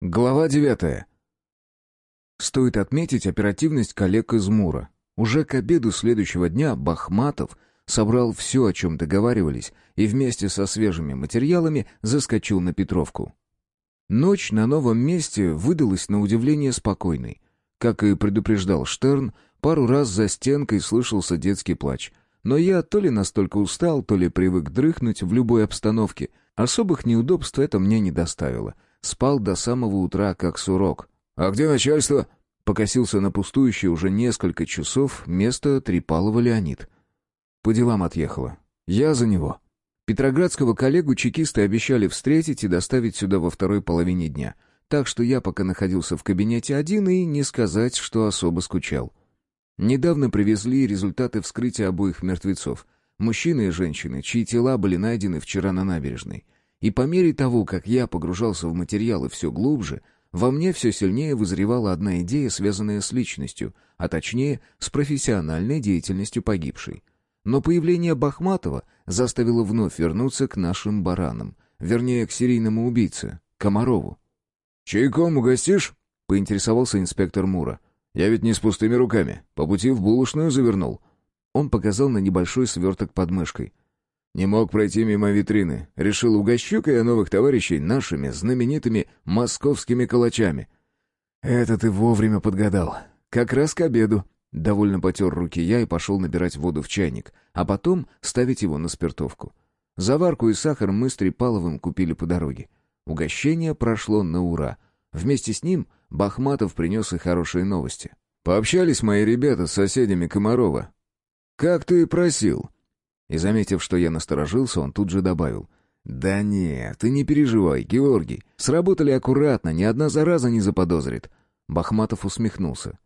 Глава девятая. Стоит отметить оперативность коллег из Мура. Уже к обеду следующего дня Бахматов собрал все, о чем договаривались, и вместе со свежими материалами заскочил на Петровку. Ночь на новом месте выдалась на удивление спокойной. Как и предупреждал Штерн, пару раз за стенкой слышался детский плач. Но я то ли настолько устал, то ли привык дрыхнуть в любой обстановке. Особых неудобств это мне не доставило — Спал до самого утра, как сурок. «А где начальство?» Покосился на пустующее уже несколько часов место Трипалова Леонид. По делам отъехала. Я за него. Петроградского коллегу чекисты обещали встретить и доставить сюда во второй половине дня. Так что я пока находился в кабинете один и не сказать, что особо скучал. Недавно привезли результаты вскрытия обоих мертвецов. Мужчины и женщины, чьи тела были найдены вчера на набережной. И по мере того, как я погружался в материалы все глубже, во мне все сильнее вызревала одна идея, связанная с личностью, а точнее, с профессиональной деятельностью погибшей. Но появление Бахматова заставило вновь вернуться к нашим баранам, вернее, к серийному убийце, Комарову. «Чайком угостишь?» — поинтересовался инспектор Мура. «Я ведь не с пустыми руками. По пути в булочную завернул». Он показал на небольшой сверток под мышкой. Не мог пройти мимо витрины. Решил угощу-ка я новых товарищей нашими знаменитыми московскими калачами. «Это ты вовремя подгадал. Как раз к обеду». Довольно потер руки я и пошел набирать воду в чайник, а потом ставить его на спиртовку. Заварку и сахар мы с Трипаловым купили по дороге. Угощение прошло на ура. Вместе с ним Бахматов принес и хорошие новости. «Пообщались мои ребята с соседями Комарова. Как ты и просил». И, заметив, что я насторожился, он тут же добавил. «Да нет, ты не переживай, Георгий. Сработали аккуратно, ни одна зараза не заподозрит». Бахматов усмехнулся.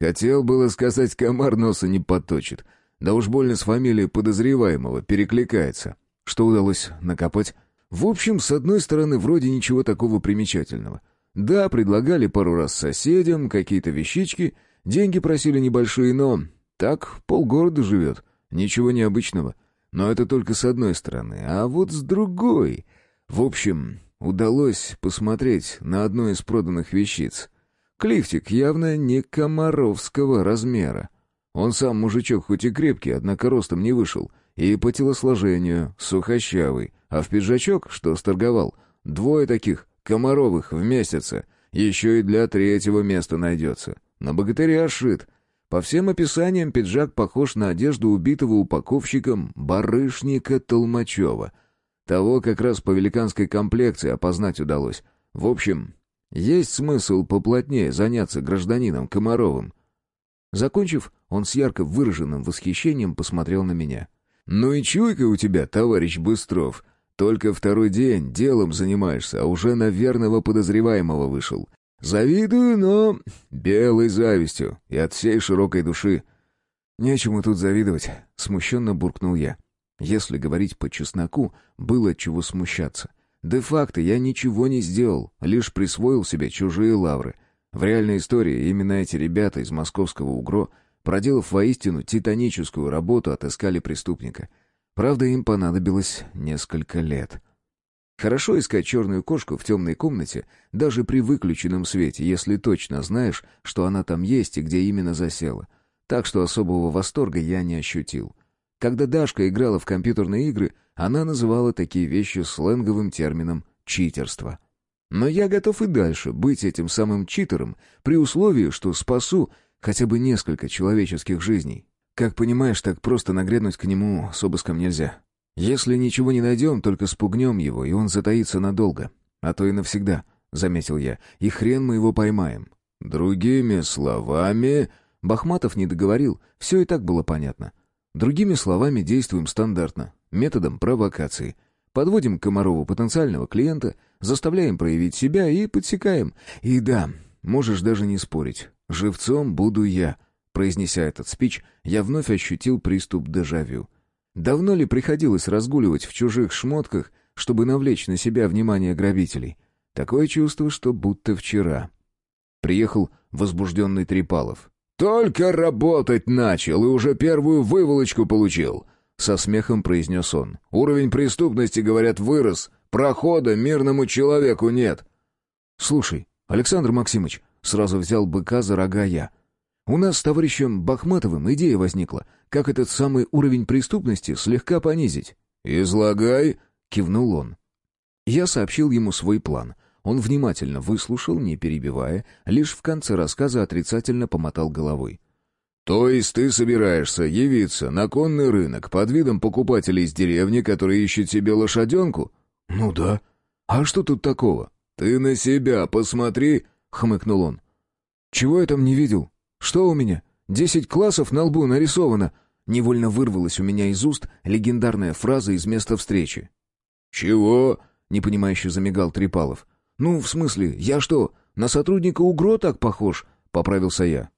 «Хотел было сказать, комар носа не поточит. Да уж больно с фамилией подозреваемого перекликается. Что удалось накопать? В общем, с одной стороны, вроде ничего такого примечательного. Да, предлагали пару раз соседям какие-то вещички, деньги просили небольшие, но... Так полгорода живет. Ничего необычного. Но это только с одной стороны, а вот с другой... В общем, удалось посмотреть на одну из проданных вещиц. Клифтик явно не комаровского размера. Он сам мужичок хоть и крепкий, однако ростом не вышел, и по телосложению сухощавый, а в пиджачок, что сторговал, двое таких комаровых в месяце, еще и для третьего места найдется. На богатыря шит, по всем описаниям пиджак похож на одежду убитого упаковщиком барышника Толмачева. Того как раз по великанской комплекции опознать удалось. В общем, есть смысл поплотнее заняться гражданином Комаровым. Закончив, он с ярко выраженным восхищением посмотрел на меня. «Ну и чуйка у тебя, товарищ Быстров. Только второй день делом занимаешься, а уже на верного подозреваемого вышел. Завидую, но белой завистью и от всей широкой души. Нечему тут завидовать, смущенно буркнул я. Если говорить по чесноку, было чего смущаться. Де-факто я ничего не сделал, лишь присвоил себе чужие лавры. В реальной истории именно эти ребята из московского УГРО, проделав воистину титаническую работу, отыскали преступника. Правда, им понадобилось несколько лет. Хорошо искать черную кошку в темной комнате, даже при выключенном свете, если точно знаешь, что она там есть и где именно засела. Так что особого восторга я не ощутил. Когда Дашка играла в компьютерные игры, она называла такие вещи сленговым термином «читерство». Но я готов и дальше быть этим самым читером, при условии, что спасу хотя бы несколько человеческих жизней. Как понимаешь, так просто нагрянуть к нему с обыском нельзя. Если ничего не найдем, только спугнем его, и он затаится надолго. А то и навсегда, — заметил я, — и хрен мы его поймаем. Другими словами... Бахматов не договорил, все и так было понятно. Другими словами, действуем стандартно, методом провокации. Подводим Комарову потенциального клиента, заставляем проявить себя и подсекаем. И да, можешь даже не спорить, живцом буду я. Произнеся этот спич, я вновь ощутил приступ дежавю. Давно ли приходилось разгуливать в чужих шмотках, чтобы навлечь на себя внимание грабителей? Такое чувство, что будто вчера. Приехал возбужденный Трипалов. «Только работать начал и уже первую выволочку получил!» Со смехом произнес он. «Уровень преступности, говорят, вырос. Прохода мирному человеку нет». «Слушай, Александр Максимович, сразу взял быка за рога я. У нас с товарищем Бахматовым идея возникла, как этот самый уровень преступности слегка понизить. «Излагай», — кивнул он. Я сообщил ему свой план. Он внимательно выслушал, не перебивая, лишь в конце рассказа отрицательно помотал головой. «То есть ты собираешься явиться на конный рынок под видом покупателей из деревни, которые ищут себе лошаденку?» «Ну да. А что тут такого?» «Ты на себя посмотри», — хмыкнул он. «Чего я там не видел? Что у меня? Десять классов на лбу нарисовано!» Невольно вырвалась у меня из уст легендарная фраза из места встречи. «Чего?» — непонимающе замигал Трипалов. «Ну, в смысле, я что, на сотрудника УГРО так похож?» — поправился я.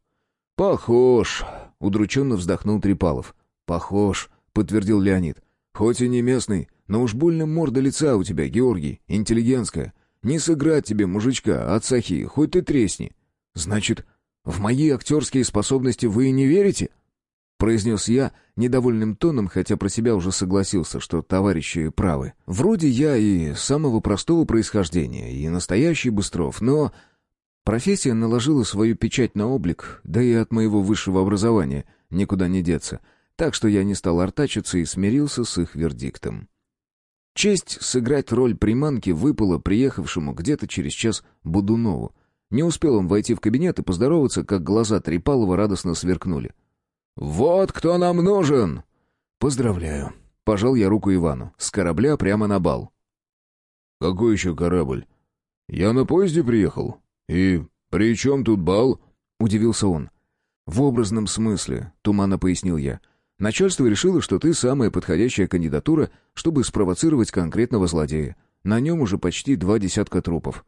«Похож», — удрученно вздохнул Трипалов. «Похож», — подтвердил Леонид. «Хоть и не местный, но уж больно морда лица у тебя, Георгий, интеллигентская. Не сыграть тебе, мужичка, от сахи, хоть ты тресни». «Значит, в мои актерские способности вы и не верите?» произнес я недовольным тоном, хотя про себя уже согласился, что товарищи правы. Вроде я и самого простого происхождения, и настоящий Быстров, но профессия наложила свою печать на облик, да и от моего высшего образования никуда не деться, так что я не стал артачиться и смирился с их вердиктом. Честь сыграть роль приманки выпала приехавшему где-то через час Будунову. Не успел он войти в кабинет и поздороваться, как глаза Трипалова радостно сверкнули. «Вот кто нам нужен!» «Поздравляю!» — пожал я руку Ивану. С корабля прямо на бал. «Какой еще корабль? Я на поезде приехал. И при чем тут бал?» — удивился он. «В образном смысле», — туманно пояснил я. «Начальство решило, что ты самая подходящая кандидатура, чтобы спровоцировать конкретного злодея. На нем уже почти два десятка трупов».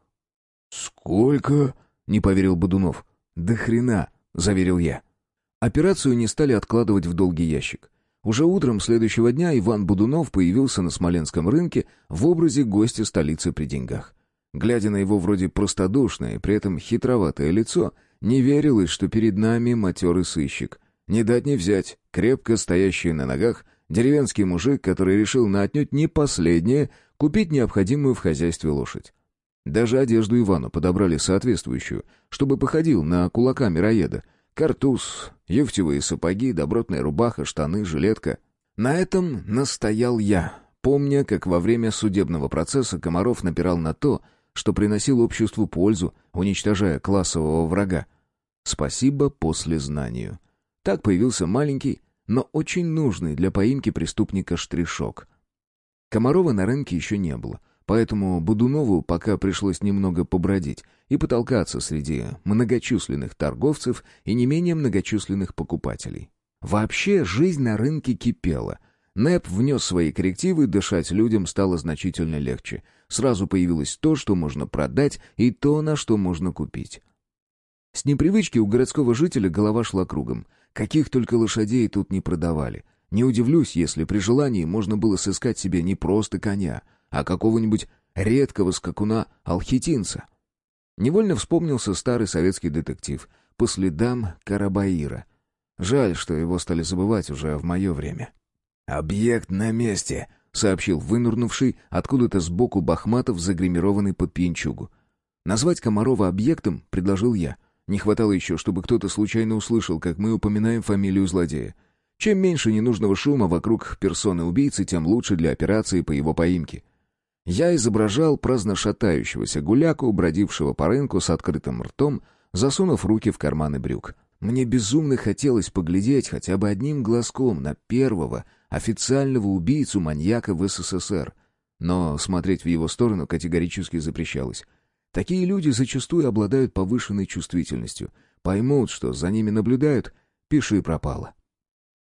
«Сколько?» — не поверил Бодунов. «Да хрена!» — заверил я. Операцию не стали откладывать в долгий ящик. Уже утром следующего дня Иван Будунов появился на Смоленском рынке в образе гостя столицы при деньгах. Глядя на его вроде простодушное, при этом хитроватое лицо, не верилось, что перед нами матерый сыщик. Не дать не взять, крепко стоящий на ногах, деревенский мужик, который решил на отнюдь не последнее купить необходимую в хозяйстве лошадь. Даже одежду Ивану подобрали соответствующую, чтобы походил на кулака мироеда, Картуз, юфтевые сапоги, добротная рубаха, штаны, жилетка. На этом настоял я, помня, как во время судебного процесса Комаров напирал на то, что приносил обществу пользу, уничтожая классового врага. Спасибо после знанию. Так появился маленький, но очень нужный для поимки преступника штришок. Комарова на рынке еще не было — Поэтому Будунову пока пришлось немного побродить и потолкаться среди многочисленных торговцев и не менее многочисленных покупателей. Вообще жизнь на рынке кипела. НЭП внес свои коррективы, дышать людям стало значительно легче. Сразу появилось то, что можно продать, и то, на что можно купить. С непривычки у городского жителя голова шла кругом. Каких только лошадей тут не продавали. Не удивлюсь, если при желании можно было сыскать себе не просто коня, а какого-нибудь редкого скакуна-алхитинца. Невольно вспомнился старый советский детектив по следам Карабаира. Жаль, что его стали забывать уже в мое время. «Объект на месте», — сообщил вынурнувший откуда-то сбоку Бахматов, загримированный под пьянчугу. Назвать Комарова объектом предложил я. Не хватало еще, чтобы кто-то случайно услышал, как мы упоминаем фамилию злодея. Чем меньше ненужного шума вокруг персоны убийцы, тем лучше для операции по его поимке. Я изображал праздно шатающегося гуляку, бродившего по рынку с открытым ртом, засунув руки в карманы брюк. Мне безумно хотелось поглядеть хотя бы одним глазком на первого официального убийцу-маньяка в СССР. Но смотреть в его сторону категорически запрещалось. Такие люди зачастую обладают повышенной чувствительностью. Поймут, что за ними наблюдают, пиши пропало.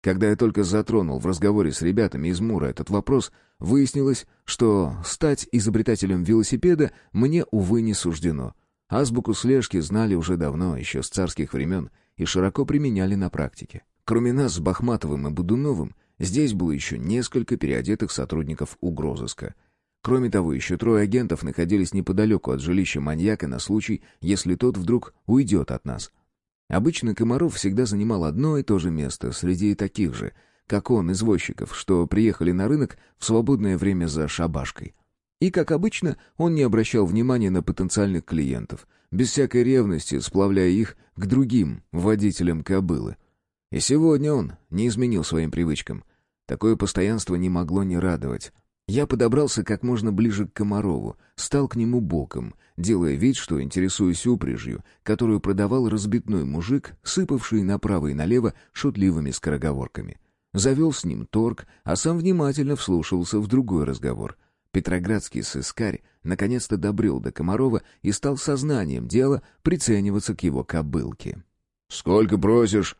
Когда я только затронул в разговоре с ребятами из Мура этот вопрос, выяснилось, что стать изобретателем велосипеда мне, увы, не суждено. Азбуку слежки знали уже давно, еще с царских времен, и широко применяли на практике. Кроме нас с Бахматовым и Будуновым, здесь было еще несколько переодетых сотрудников угрозыска. Кроме того, еще трое агентов находились неподалеку от жилища маньяка на случай, если тот вдруг уйдет от нас — Обычно Комаров всегда занимал одно и то же место среди таких же, как он, извозчиков, что приехали на рынок в свободное время за шабашкой. И, как обычно, он не обращал внимания на потенциальных клиентов, без всякой ревности сплавляя их к другим водителям кобылы. И сегодня он не изменил своим привычкам. Такое постоянство не могло не радовать. Я подобрался как можно ближе к Комарову, стал к нему боком, делая вид, что интересуюсь упряжью, которую продавал разбитной мужик, сыпавший направо и налево шутливыми скороговорками. Завел с ним торг, а сам внимательно вслушивался в другой разговор. Петроградский сыскарь наконец-то добрел до Комарова и стал сознанием дела прицениваться к его кобылке. «Сколько просишь?»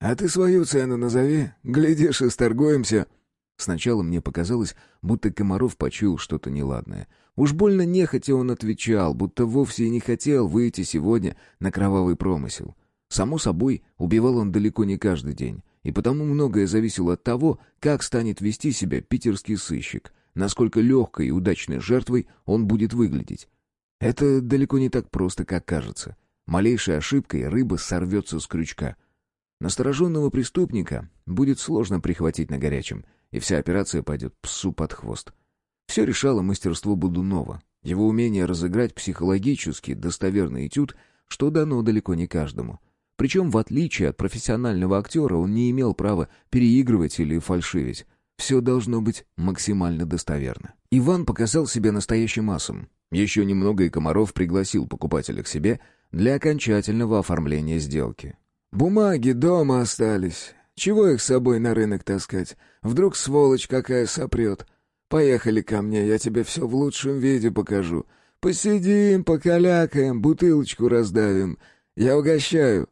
«А ты свою цену назови, глядишь и сторгуемся». Сначала мне показалось, будто Комаров почуял что-то неладное. Уж больно нехотя он отвечал, будто вовсе и не хотел выйти сегодня на кровавый промысел. Само собой, убивал он далеко не каждый день, и потому многое зависело от того, как станет вести себя питерский сыщик, насколько легкой и удачной жертвой он будет выглядеть. Это далеко не так просто, как кажется. Малейшей ошибкой рыба сорвется с крючка. Настороженного преступника будет сложно прихватить на горячем — и вся операция пойдет псу под хвост. Все решало мастерство Будунова, его умение разыграть психологически достоверный этюд, что дано далеко не каждому. Причем, в отличие от профессионального актера, он не имел права переигрывать или фальшивить. Все должно быть максимально достоверно. Иван показал себя настоящим асом. Еще немного и Комаров пригласил покупателя к себе для окончательного оформления сделки. «Бумаги дома остались. Чего их с собой на рынок таскать? Вдруг сволочь какая сопрет. Поехали ко мне, я тебе все в лучшем виде покажу. Посидим, покалякаем, бутылочку раздавим. Я угощаю».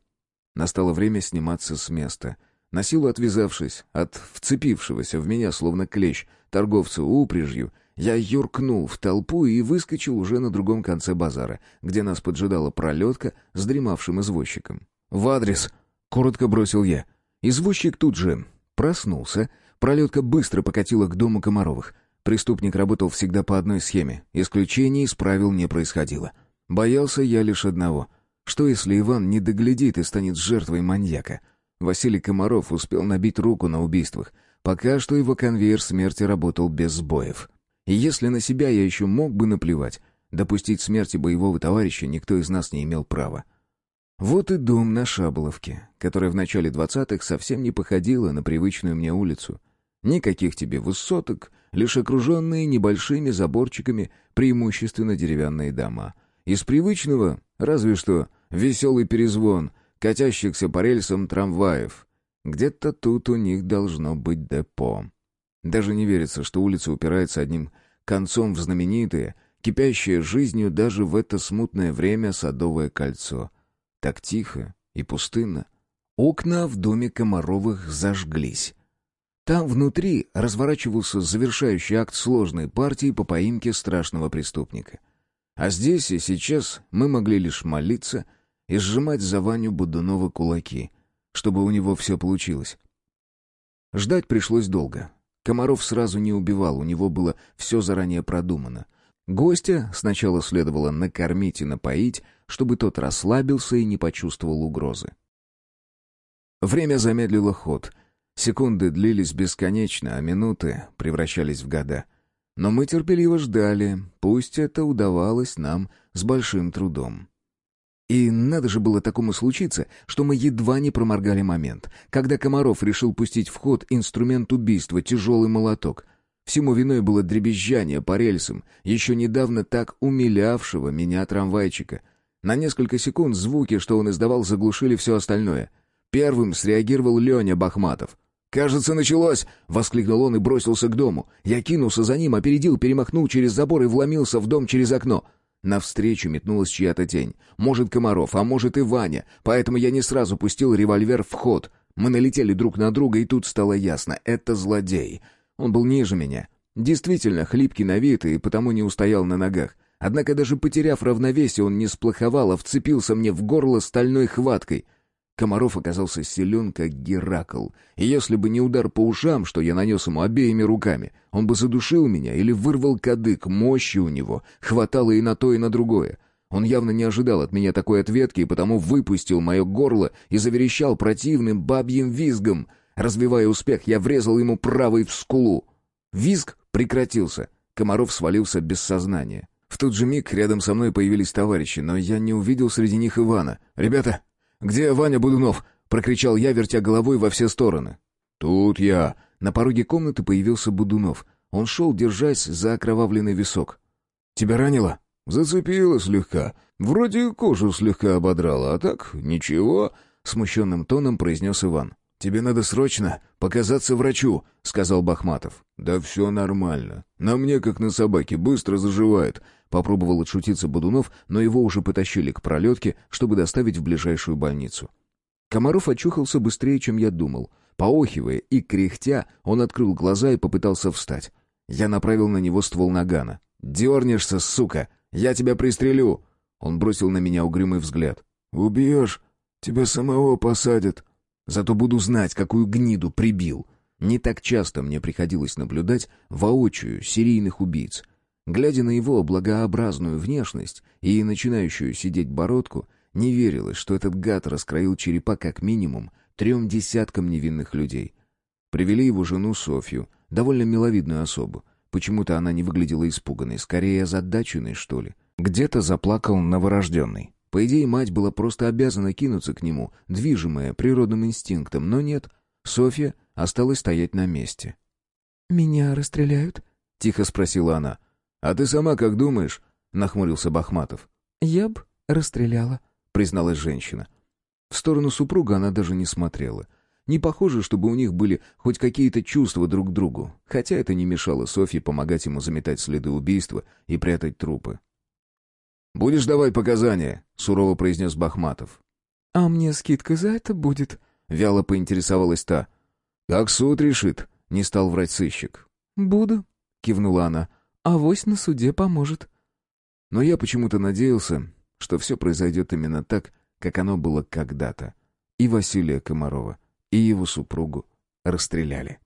Настало время сниматься с места. На силу отвязавшись от вцепившегося в меня, словно клещ, торговца упряжью, я юркнул в толпу и выскочил уже на другом конце базара, где нас поджидала пролетка с дремавшим извозчиком. «В адрес!» — коротко бросил я — Извозчик тут же проснулся, пролетка быстро покатила к дому Комаровых. Преступник работал всегда по одной схеме, исключений из правил не происходило. Боялся я лишь одного. Что если Иван не доглядит и станет жертвой маньяка? Василий Комаров успел набить руку на убийствах. Пока что его конвейер смерти работал без сбоев. И если на себя я еще мог бы наплевать, допустить смерти боевого товарища никто из нас не имел права. Вот и дом на Шаболовке, которая в начале двадцатых совсем не походила на привычную мне улицу. Никаких тебе высоток, лишь окруженные небольшими заборчиками преимущественно деревянные дома. Из привычного разве что веселый перезвон катящихся по рельсам трамваев. Где-то тут у них должно быть депо. Даже не верится, что улица упирается одним концом в знаменитое, кипящее жизнью даже в это смутное время Садовое кольцо — так тихо и пустынно. Окна в доме Комаровых зажглись. Там внутри разворачивался завершающий акт сложной партии по поимке страшного преступника. А здесь и сейчас мы могли лишь молиться и сжимать за Ваню Будунова кулаки, чтобы у него все получилось. Ждать пришлось долго. Комаров сразу не убивал, у него было все заранее продумано. Гостя сначала следовало накормить и напоить, чтобы тот расслабился и не почувствовал угрозы. Время замедлило ход. Секунды длились бесконечно, а минуты превращались в года. Но мы терпеливо ждали, пусть это удавалось нам с большим трудом. И надо же было такому случиться, что мы едва не проморгали момент, когда Комаров решил пустить в ход инструмент убийства, тяжелый молоток. Всему виной было дребезжание по рельсам, еще недавно так умилявшего меня трамвайчика — на несколько секунд звуки, что он издавал, заглушили все остальное. Первым среагировал Леня Бахматов. «Кажется, началось!» — воскликнул он и бросился к дому. Я кинулся за ним, опередил, перемахнул через забор и вломился в дом через окно. Навстречу метнулась чья-то тень. Может, Комаров, а может и Ваня. Поэтому я не сразу пустил револьвер в ход. Мы налетели друг на друга, и тут стало ясно — это злодей. Он был ниже меня. Действительно, хлипкий на вид и потому не устоял на ногах. Однако даже потеряв равновесие, он не сплоховал, а вцепился мне в горло стальной хваткой. Комаров оказался силен, как Геракл, и если бы не удар по ушам, что я нанес ему обеими руками, он бы задушил меня или вырвал кадык, мощи у него хватало и на то, и на другое. Он явно не ожидал от меня такой ответки, и потому выпустил мое горло и заверещал противным бабьим визгом. Развивая успех, я врезал ему правой в скулу. Визг прекратился. Комаров свалился без сознания. В тот же миг рядом со мной появились товарищи, но я не увидел среди них Ивана. «Ребята, где Ваня Будунов?» — прокричал я, вертя головой во все стороны. «Тут я!» На пороге комнаты появился Будунов. Он шел, держась за окровавленный висок. «Тебя ранило?» «Зацепило слегка. Вроде кожу слегка ободрало, а так ничего», — смущенным тоном произнес Иван. «Тебе надо срочно показаться врачу», — сказал Бахматов. «Да все нормально. На мне, как на собаке, быстро заживает», — попробовал отшутиться Бодунов, но его уже потащили к пролетке, чтобы доставить в ближайшую больницу. Комаров очухался быстрее, чем я думал. Поохивая и кряхтя, он открыл глаза и попытался встать. Я направил на него ствол нагана. «Дернешься, сука! Я тебя пристрелю!» Он бросил на меня угрюмый взгляд. «Убьешь, тебя самого посадят». «Зато буду знать, какую гниду прибил». Не так часто мне приходилось наблюдать воочию серийных убийц. Глядя на его благообразную внешность и начинающую сидеть бородку, не верилось, что этот гад раскроил черепа как минимум трем десяткам невинных людей. Привели его жену Софью, довольно миловидную особу. Почему-то она не выглядела испуганной, скорее озадаченной, что ли. Где-то заплакал новорожденный. По идее, мать была просто обязана кинуться к нему, движимая природным инстинктом, но нет. Софья осталась стоять на месте. «Меня расстреляют?» — тихо спросила она. «А ты сама как думаешь?» — нахмурился Бахматов. «Я б расстреляла», — призналась женщина. В сторону супруга она даже не смотрела. Не похоже, чтобы у них были хоть какие-то чувства друг к другу, хотя это не мешало Софье помогать ему заметать следы убийства и прятать трупы. «Будешь давать показания?» — сурово произнес Бахматов. «А мне скидка за это будет?» — вяло поинтересовалась та. «Как суд решит?» — не стал врать сыщик. «Буду», — кивнула она. «Авось на суде поможет». Но я почему-то надеялся, что все произойдет именно так, как оно было когда-то. И Василия Комарова, и его супругу расстреляли.